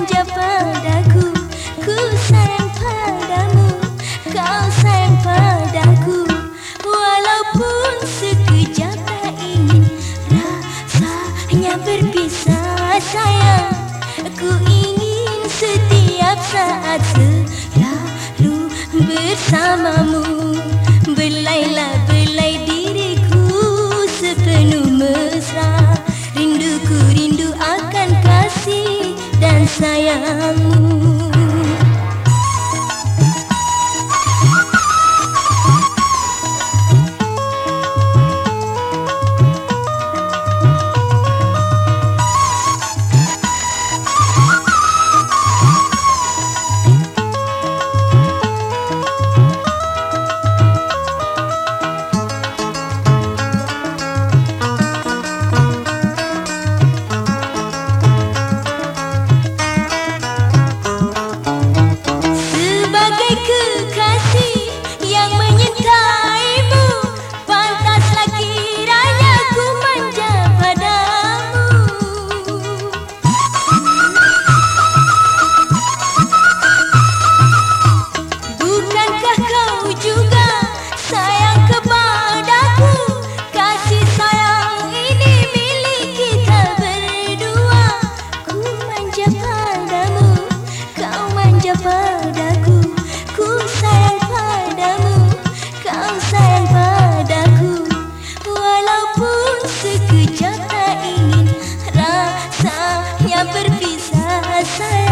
manja padaku Ku sayang padamu, kau sayang padaku. Walaupun sekejap tak ingin rasanya berpisah sayang. Ku ingin setiap saat selalu bersamamu கரைக்கு Terima kasih.